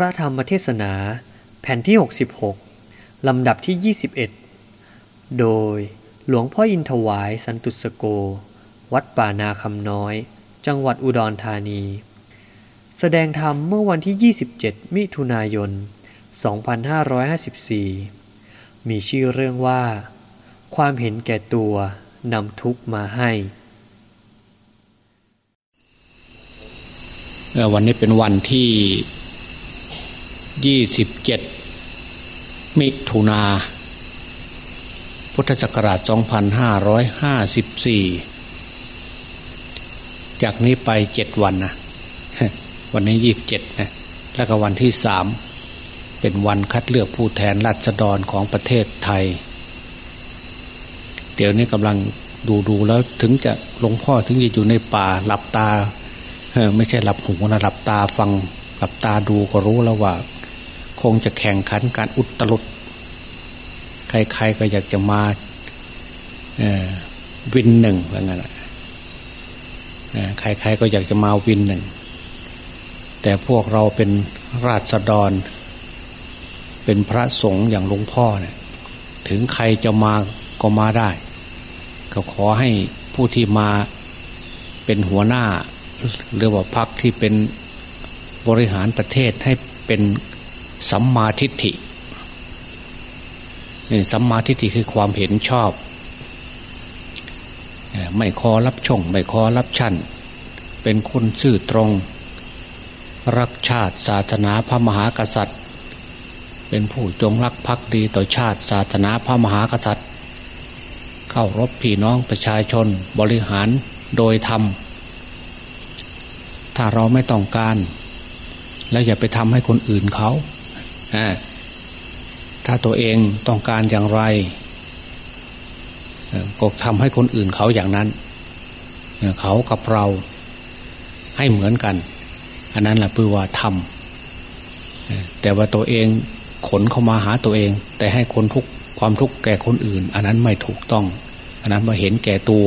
ระธรรมเทศนาแผ่นที่ 66 ลำดับที่ 21 โดยหลวงพ่ออินถวายสันตุสโก วัดป่านาคำน้อย จังหวัดอุดรธานี แสดงธรรมเมื่อวันที่ 27 มิถุนายน 2554 มีชื่อเรื่องว่า ความเห็นแก่ตัวนำทุกข์มาให้วันนี้เป็นวันที่ ยี่สิบเจ็ดมิถุนาพุทธศักราช 2554 จากนี้ไปเจ็ดวันนะวันนี้ยี่บเจ็ดนะแล้วก็วันที่สามเป็นวันคัดเลือกผู้แทนรัษฎรของประเทศไทย เดี๋ยวนี้กำลังดูดูแล้วถึงจะหลวงพ่อถึงจะอยู่ในป่าหลับตาไม่ใช่หลับหูนะหลับตาฟังหลับตาดูก็รู้แล้วว่า คงจะแข่งขันการอุตลุดใครๆก็อยากจะมาวินหนึ่งว่างั้นใครๆก็อยากจะมาวินหนึ่ง แต่พวกเราเป็นราษฎร เป็นพระสงฆ์อย่างหลวงพ่อเนี่ย ถึงใครจะมาก็มาได้ ก็ขอให้ผู้ที่มาเป็นหัวหน้า หรือว่าพรรคที่เป็นบริหารประเทศให้เป็น สัมมาทิฏฐินี่สัมมาทิฏฐิคือความเห็นชอบ ไม่คอรับช่องไม่คอรับชั้นเป็นคนซื่อตรง รักชาติศาสนาพระมหากษัตริย์ เป็นผู้จงรักภักดีต่อชาติศาสนาพระมหากษัตริย์ เข้ารบพี่น้องประชาชนบริหารโดยธรรม ถ้าเราไม่ต้องการ แล้วอย่าไปทำให้คนอื่นเขา ถ้าตัวเองต้องการอย่างไรก็ทำให้คนอื่นเขาอย่างนั้น เขากับเราให้เหมือนกัน อันนั้นแหละคือว่าทำแต่ว่าตัวเองขนเข้ามาหาตัวเอง แต่ให้คนทุกความทุกข์แก่คนอื่น อันนั้นไม่ถูกต้อง อันนั้นมาเห็นแก่ตัว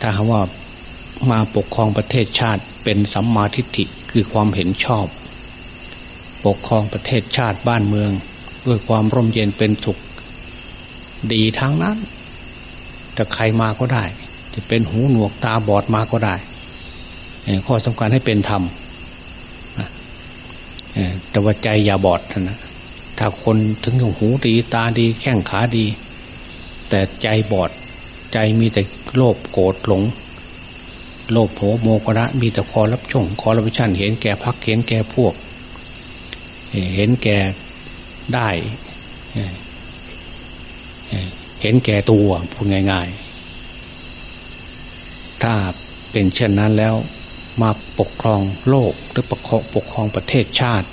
ถ้าคำว่ามาปกครองประเทศชาติเป็นสัมมาทิฏฐิคือความเห็นชอบ ปกครองประเทศชาติบ้านเมือง ด้วยความร่มเย็นเป็นสุข ดีทั้งนั้นจะใครมาก็ได้ จะเป็นหูหนวกตาบอดมาก็ได้ข้อสำคัญให้เป็นธรรมแต่ว่าใจอย่าบอดนะถ้าคนถึงหูดีตาดีแข้งขาดี แต่ใจบอด ใจมีแต่โลภโกรธหลง โลภโหโมกระมีแต่คอรับช่งคอรับชันเห็นแก่พักเห็นแก่พวก เห็นแก่ได้ เห็นแก่ตัวพูดง่าย ๆ ถ้าเป็นเช่นนั้นแล้วมาปกครองโลกหรือปกครองปกครองประเทศชาติ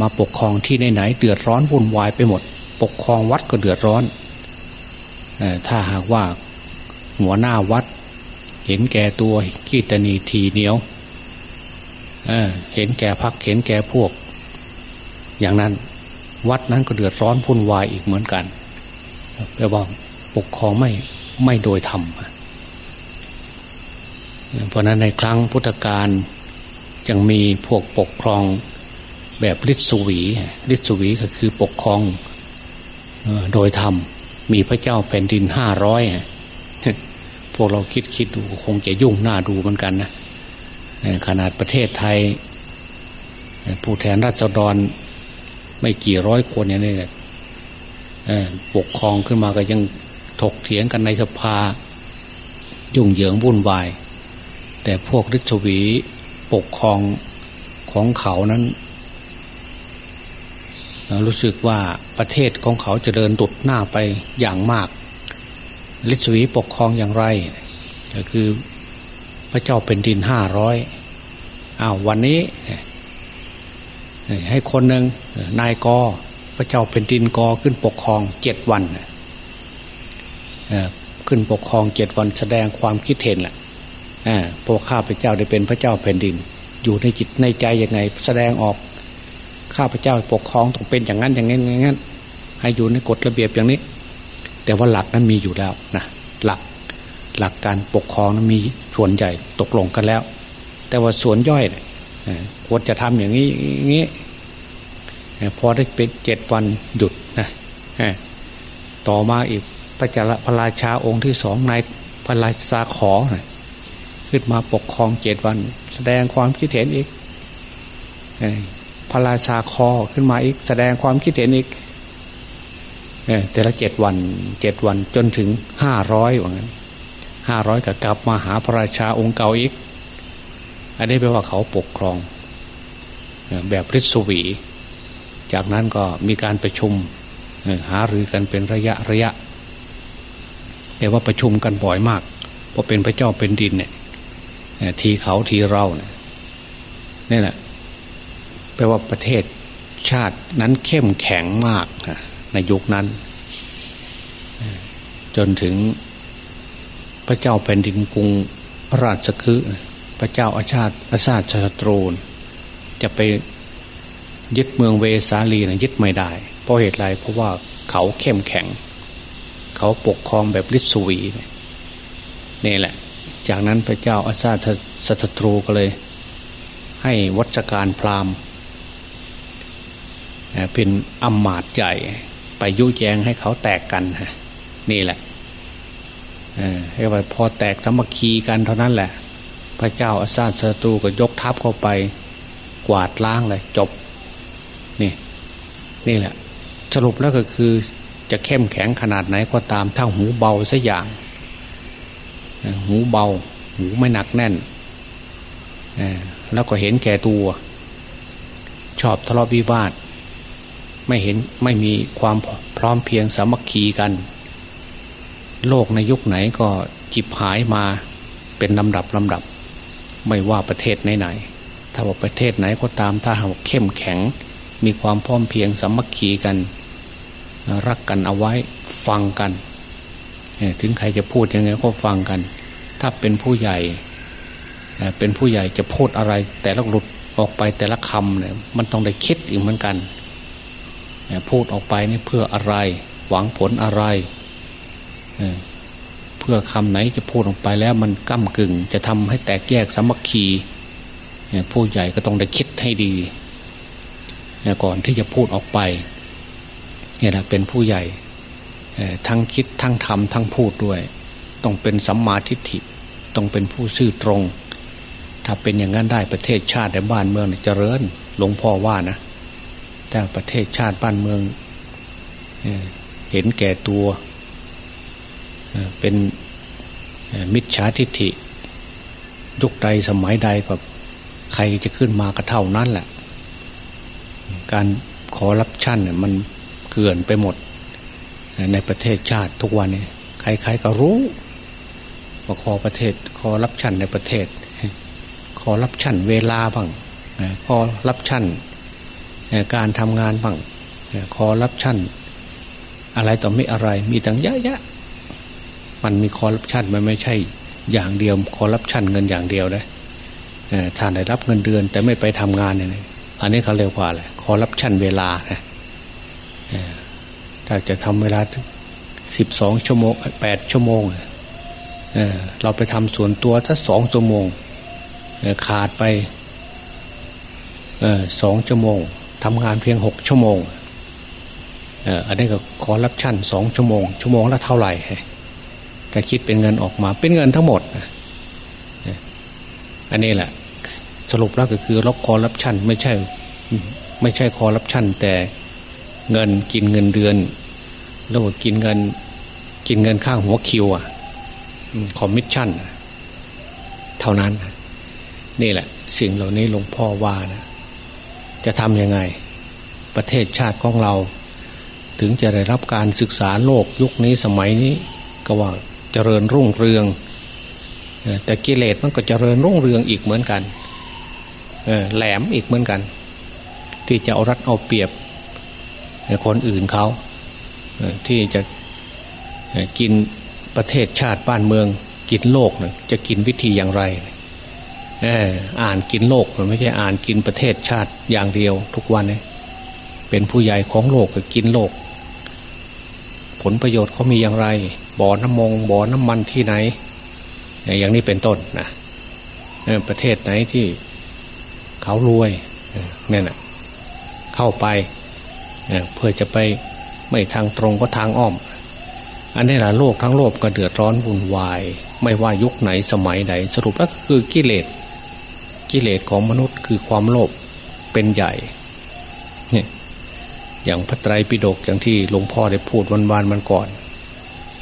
มาปกครองที่ไหนๆเดือดร้อนวุ่นวายไปหมด ปกครองวัดก็เดือดร้อนถ้าหากว่าหัวหน้าวัด เห็นแก่ตัวขี้ตนีทีเหนียวเห็นแก่พักเห็นแก่พวก อย่างนั้นวัดนั้นก็เดือดร้อนพุ่นวายอีกเหมือนกันแปลว่าปกครองไม่ไม่โดยธรรมเพราะนั้นในครั้งพุทธกาลยังมีพวกปกครองแบบฤทธิสวีฤทธิสวีก็คือปกครองโดยธรรม มีพระเจ้าแผ่นดินห้าร้อยพวกเราคิดคิดดูคงจะยุ่งหน้าดูเหมือนกันนะขนาดประเทศไทย ผู้แทนราษฎร ไม่กี่ร้อยคนเนี่ยนี่ปกครองขึ้นมาก็ยังถกเถียงกันในสภายุ่งเหยิงวุ่นวาย แต่พวกฤชวีปกครองของเขานั้น รู้สึกว่าประเทศของเขาจะเดินดุดหน้าไปอย่างมากลิศวีปกครองอย่างไร ก็คือพระเจ้าเป็นดินห้าร้อยอ้าววันนี้ ให้คนหนึ่งนายกพระเจ้าเป็นดินกอขึ้นปกครองเจ็ดวันขึ้นปกครองเจ็ดวันแสดงความคิดเห็นแหละพวกข้าพเจ้าได้เป็นพระเจ้าแผ่นดิน อยู่ในจิตในใจยังไง แสดงออกข้าพเจ้าปกครองต้องเป็นอย่างนั้นอย่างนี้อย่างนั้นให้อยู่ในกฎระเบียบอย่างนี้ แต่ว่าหลักนั้นมีอยู่แล้วนะหลักหลักการปกครองนั้นมีส่วนใหญ่ตกลงกันแล้ว แต่ว่าส่วนย่อย ควรจะทำอย่างนี้อย่างนี้พอได้เป็นเจ็ดวันหยุดนะต่อมาอีกพระจารพระราชาองค์ที่สองนายพระราชาขอนะขึ้นมาปกครองเจ็ดวัน แสดงความคิดเห็นอีกพระราชาคอขึ้นมาอีก แสดงความคิดเห็นอีกแต่ละเจ็ดวันเจ็ดวันจนถึงห้าร้อยว่างั้นห้าร้อยก็กลับมาหาพระราชาองค์เก่าอีก อันนี้แปลว่าเขาปกครอง แบบริศวี จากนั้นก็มีการประชุมหารือกันเป็นระยะระยะ แต่ว่าประชุมกันบ่อยมากเพราะเป็นพระเจ้าเป็นดินเนี่ยทีเขาทีเราเนี่ยนี่แหละแปลว่าประเทศชาตินั้นเข้มแข็งมากในยุคนั้น จนถึงพระเจ้าแผ่นดินกรุงราชคฤห์พระเจ้าอาชาติอาชาติชาตรูน จะไปยึดเมืองเวสาลีนะยึดไม่ได้ เพราะเหตุไรเพราะว่าเขาเข้มแข็ง เขาปกครองแบบลิศวีนี่แหละ จากนั้นพระเจ้าอาชาติสัตรูก็เลย ให้วัชการพราหมณ์เป็นอำมาตย์ใหญ่ ไปยุแยงให้เขาแตกกันนี่แหละให้ไปพอแตกสมัคคีกันเท่านั้นแหละ พระเจ้าอาซาศัตรูก็ยกทัพเข้าไป กวาดล้างเลยจบนี่นี่แหละ สรุปแล้วก็คือจะเข้มแข็งขนาดไหนก็ตามถ้าหูเบาสัอย่าง หูเบา หูไม่หนักแน่นแล้วก็เห็นแก่ตัว ชอบทะเลาะวิวาท ไม่เห็นไม่มีความพร้อมเพียงสามัคคีกัน โลกในยุคไหนก็จิบหายมาเป็นลำดับลำดับ ไม่ว่าประเทศไหนๆ ถ้าว่าประเทศไหนก็ตามถ้าหากเข้มแข็ง มีความพร้อมเพียงสามัคคีกัน รักกันเอาไว้ฟังกัน ถึงใครจะพูดยังไงก็ฟังกัน ถ้าเป็นผู้ใหญ่เป็นผู้ใหญ่จะพูดอะไร แต่ละหลุดออกไปแต่ละคำเนี่ยมันต้องได้คิดอีกเหมือนกันพูดออกไปนี่เพื่ออะไร หวังผลอะไรเพื่อคำไหนจะพูดออกไปแล้วมันก้ากึ่ง จะทำให้แตกแยกสามัคคี ผู้ใหญ่ก็ต้องได้คิดให้ดี ก่อนที่จะพูดออกไปเนี่ยนะเป็นผู้ใหญ่ทั้งคิดทั้งทำทั้งพูดด้วย ต้องเป็นสัมมาทิฏฐิต้องเป็นผู้ซื่อตรง ถ้าเป็นอย่างนั้นได้ประเทศชาติในบ้านเมืองจเจริญหลวงพ่อว่านะแต่ประเทศชาติบ้านเมืองเห็นแก่ตัวเป็นมิจฉาทิฏฐิยุคใดสมัยใดก็ ใครจะขึ้นมาก็เท่านั้นแหละ การขอรับชั่นเนี่ยมันเกลื่อนไปหมด ในประเทศชาติทุกวันนี้ใครๆก็รู้ว่าขอประเทศขอรับชั่นในประเทศ ขอรับชั่นเวลาบ้างขอรับชั่นการทำงานบ้างขอรับชั่นอะไรต่อไม่อะไร มีตั้งเยอะๆมันมีคอร์รัปชันมันไม่ใช่อย่างเดียวคอร์รัปชันเงินอย่างเดียวนะ ท่านได้รับเงินเดือน แต่ไม่ไปทำงานเนี่ยอันนี้เขาเรียกว่าอะไรคอร์รัปชันเวลานะถ้าจะทำเวลาสิบสองชั่วโมงแปดชั่วโมงเเราไปทำส่วนตัวถ้าสองชั่วโมงขาดไปสองชั่วโมงทำงานเพียงหกชั่วโมงอันนี้ก็คอร์รัปชันสองชั่วโมง ชั่วโมงละเท่าไหร่ถ้าคิดเป็นเงินออกมาเป็นเงินทั้งหมดอันนี้แหละ สรุปแล้วก็คือลบคอร์รัปชันไม่ใช่ ไม่ใช่คอร์รัปชันแต่เงินกินเงินเดือนแล้วก็กินเงิน กินเงินข้างหัวคิวอะคอมมิชชั่นเท่านั้น นี่แหละ สิ่งเหล่านี้หลวงพ่อว่านะจะทำยังไง ประเทศชาติของเรา ถึงจะได้รับการศึกษาโลกยุคนี้สมัยนี้ ก็ว่าเจริญรุ่งเรือง แต่กิเลสมันก็เจริญรุ่งเรืองอีกเหมือนกัน แหลมอีกเหมือนกัน ที่จะเอารัดเอาเปรียบคนอื่นเขาที่จะกินประเทศชาติบ้านเมือง กินโลกจะกินวิธีอย่างไรอ่านกินโลกมันไม่ใช่อ่านกินประเทศชาติอย่างเดียว ทุกวันเนี้เป็นผู้ใหญ่ของโลกก็กินโลก ผลประโยชน์เขามีอย่างไร บ่อน้ำมงบ่อน้ำมันที่ไหน อย่างนี้เป็นต้นนะประเทศไหนที่ เขารวยเนี่ยนะเข้าไปเพื่อจะไปไม่ทางตรงก็ทางอ้อม อันนี้แหละโลกทั้งโลกก็เดือดร้อนวุ่นวาย ไม่ว่ายุคไหนสมัยไหน สรุปแล้วคือกิเลสกิเลสของมนุษย์คือความโลภเป็นใหญ่เนี่ยอย่างพระไตรปิฎกอย่างที่หลวงพ่อได้พูดวันวานมันก่อน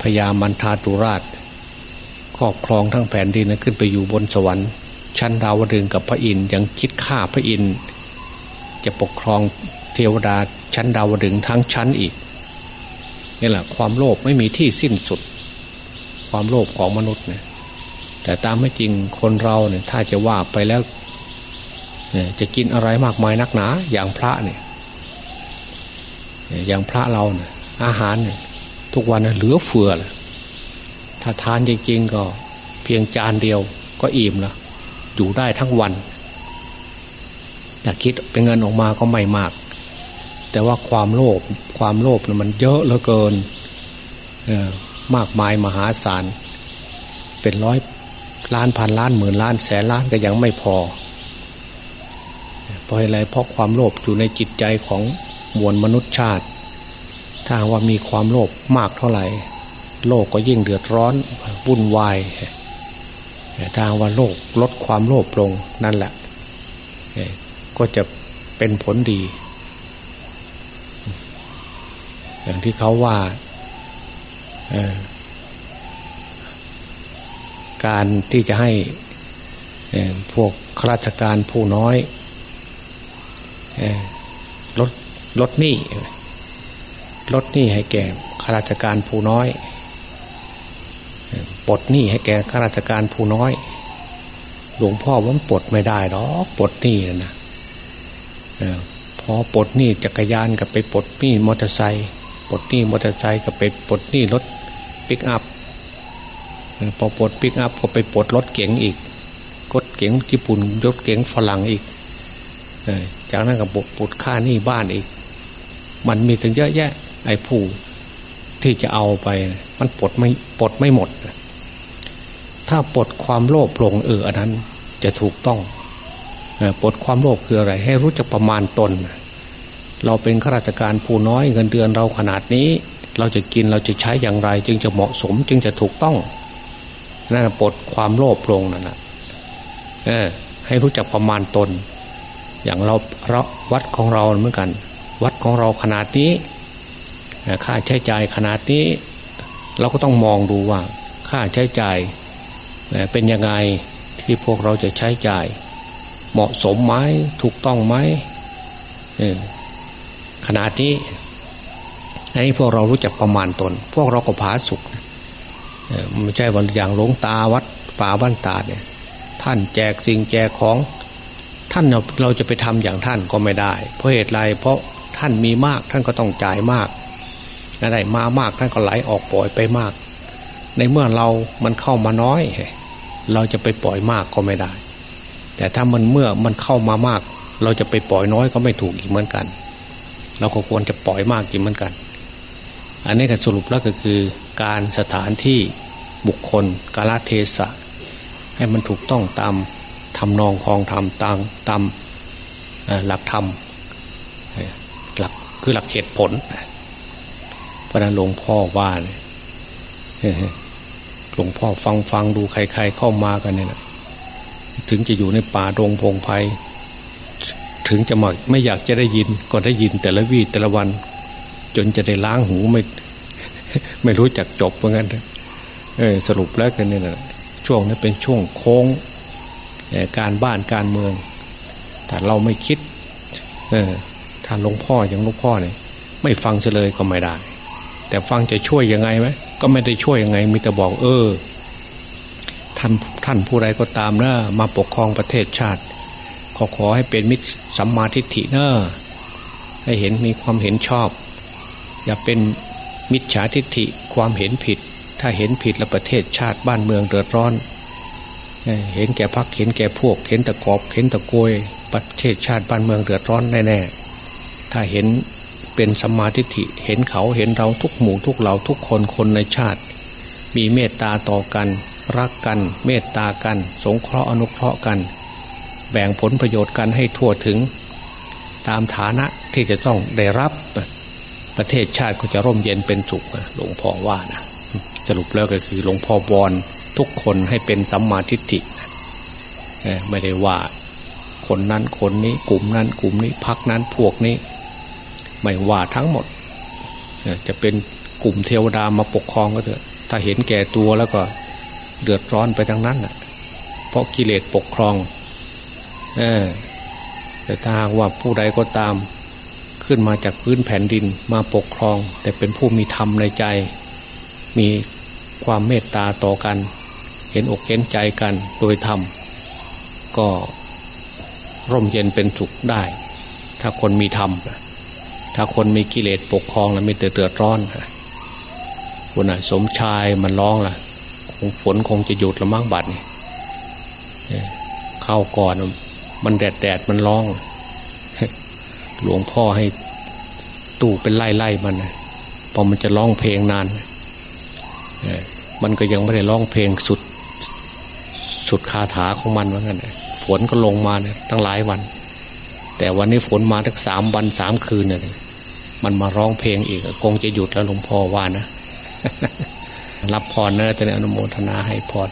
พญามันทาตุราช ครอบครองทั้งแผ่นดินนะขึ้นไปอยู่บนสวรรค์ ชั้นดาวดึงกับพระอินทร์ยังคิดฆ่าพระอินทร์จะปกครองเทวดาชั้นดาวดึงทั้งชั้นอีกนี่แหละความโลภไม่มีที่สิ้นสุด ความโลภของมนุษย์เนี่ยแต่ตามไม่จริงคนเราเนี่ยถ้าจะว่าไปแล้วจะกินอะไรมากมายนักหนา อย่างพระเนี่ยอย่างพระเราเนี่ยอาหารเนี่ยทุกวันเหลือเฟือเลยถ้าทานจริงๆก็เพียงจานเดียวก็อิ่มแล้ว อยู่ได้ทั้งวันแต่คิดเป็นเงินออกมาก็ไม่มาก แต่ว่าความโลภความโลภเนี่ยมันเยอะเหลือเกินมากมายมหาศาลเป็นร้อยล้านพันล้านหมื่นล้านแสนล้านก็ยังไม่พอเพราะอะไรเพราะความโลภอยู่ในจิตใจของมวลมนุษยชาติ ถ้าว่ามีความโลภมากเท่าไหร่ โลกก็ยิ่งเดือดร้อนวุ่นวาย ถ้าว่าโลกลดความโลภลงนั่นแหละก็จะเป็นผลดี อย่างที่เขาว่าการที่จะให้พวกข้าราชการผู้น้อยลดลดหนี้ลดหนี้ให้แก่ข้าราชการผู้น้อย ปลดหนี้ให้แก่ข้าราชการผู้น้อย หลวงพ่อว่าปลดไม่ได้หรอกปลดหนี้นะพอปลดหนี้จักรยานกลับไปปลดหนี้มอเตอร์ไซค์ปลดหนี้มอเตอร์ไซค์กลับไปปลดหนี้รถปิกอัพพอปลดปิกอัพก็ไปปลดรถเก๋งอีกรถเก๋งญี่ปุ่นรถเก๋งฝรั่งอีกจากนั้นก็ไปปลดค่าหนี้บ้านอีก มันมีถึงเยอะแยะไอ้ผู้ที่จะเอาไป มันปลดไม่ปลดไม่หมด ถ้าปลดความโลภลงเอออันนั้นจะถูกต้องปลดความโลภคืออะไร ให้รู้จักประมาณตน เราเป็นข้าราชการผู้น้อยเงินเดือนเราขนาดนี้ เราจะกินเราจะใช้อย่างไร จึงจะเหมาะสมจึงจะถูกต้องนั่นปลดความโลภลงนั่นแหละให้รู้จักประมาณตน อย่างเราเราวัดของเราเหมือนกัน วัดของเราขนาดนี้ค่าใช้จ่ายขนาดนี้ เราก็ต้องมองดูว่า ค่าใช้จ่าย เป็นยังไงที่พวกเราจะใช้จ่าย เหมาะสมไหมถูกต้องไหมขนาดนี้อันนี้พวกเรารู้จักประมาณตน พวกเราก็ผาสุกไม่ใช่วันอย่างหลวงตาวัดป่าบ้านตาเนี่ย ท่านแจกสิ่งแจกของท่านเราจะไปทำอย่างท่านก็ไม่ได้ เพราะเหตุไรเพราะท่านมีมากท่านก็ต้องจ่ายมากอะไรมามากท่านก็ไหลออกปล่อยไปมาก ในเมื่อเรามันเข้ามาน้อย เราจะไปปล่อยมากก็ไม่ได้ แต่ถ้ามันเมื่อมันเข้ามามาก เราจะไปปล่อยน้อยก็ไม่ถูกอีกเหมือนกัน เราก็ควรจะปล่อยมากอีกเหมือนกัน อันนี้ก็สรุปแล้วก็คือการสถานที่บุคคลกาลเทศะ ให้มันถูกต้องตามทำนองคลองธรรมตามตามหลักธรรมหลักคือหลักเหตุผลพระนั้นหลวงพ่อว่าเลย หลวงพ่อฟังฟังดูใคร ๆ เข้ามากันเนี่ยถึงจะอยู่ในป่าดงพงไพ่ถึงจะมาไม่อยากจะได้ยินก็ได้ยินแต่ละวีแต่ละวัน จนจะได้ล้างหูไม่ ไม่รู้จักจบเหมือนกันเออสรุปแล้วกันเนี่ยนะช่วงนี้เป็นช่วงโค้งการบ้านการเมืองถ้าเราไม่คิด เออถ้าหลวงพ่ออย่างหลวงพ่อเนี่ยไม่ฟังเลยก็ไม่ได้ แต่ฟังจะช่วยยังไงไหม ก็ไม่ได้ช่วยยังไง มีแต่บอกเออ ท่านท่านผู้ใดก็ตามนะมาปกครองประเทศชาติ ขอขอให้เป็นมิตรสัมมาทิฏฐิเนอะให้เห็นมีความเห็นชอบ อย่าเป็นมิจฉาทิฏฐิความเห็นผิด ถ้าเห็นผิดแล้วประเทศชาติบ้านเมืองเดือดร้อน เห็นแก่พักเห็นแก่พวก เห็นตะกอบเห็นตะโกยประเทศชาติบ้านเมืองเดือดร้อนแน่ๆถ้าเห็น เป็นสัมมาทิฏฐิเห็นเขาเห็นเราทุกหมู่ทุกเหล่าทุกคนคนในชาติ มีเมตตาต่อกัน รักกัน เมตตากัน สงเคราะห์อนุเคราะห์กัน แบ่งผลประโยชน์กันให้ทั่วถึง ตามฐานะที่จะต้องได้รับ ประเทศชาติก็จะร่มเย็นเป็นสุขหลวงพ่อว่านะสรุปแล้วก็คือหลวงพ่อวอนทุกคนให้เป็นสัมมาทิฏฐิไม่ได้ว่าคนนั้นคนนี้กลุ่มนั้นกลุ่มนี้พักนั้นพวกนี้ ไม่ว่าทั้งหมด จะเป็นกลุ่มเทวดามาปกครองก็เถอะ ถ้าเห็นแก่ตัวแล้วก็เดือดร้อนไปทั้งนั้นนะเพราะกิเลสปกครองอแต่ถ้าว่าผู้ใดก็ตาม ขึ้นมาจากพื้นแผ่นดินมาปกครอง แต่เป็นผู้มีธรรมในใจ มีความเมตตาต่อกัน เห็นอกเห็นใจกันโดยธรรมก็ร่มเย็นเป็นสุขได้ ถ้าคนมีธรรม ถ้าคนมีกิเลสปกครองแล้วมีแต่เดือดร้อนคนไหนสมชายมันร้องล่ะ คงฝนคงจะหยุดละมั่งบัดนี่เข้าก่อนมันแดดแดดมันร้อง หลวงพ่อให้ตู้เป็นไล่ไล่มันพอมันจะร้องเพลงนานมันก็ยังไม่ได้ร้องเพลงสุด สุดคาถาของมันว่างั้นฝนก็ลงมาเนี่ยตั้งหลายวัน แต่วันนี้ฝนมาทั้งสามวันสามคืนเนี่ย มันมาร้องเพลงอีกคงจะหยุดแล้วหลวงพ่อว่านะ รับพรนะแต่อนุโมทนาให้พร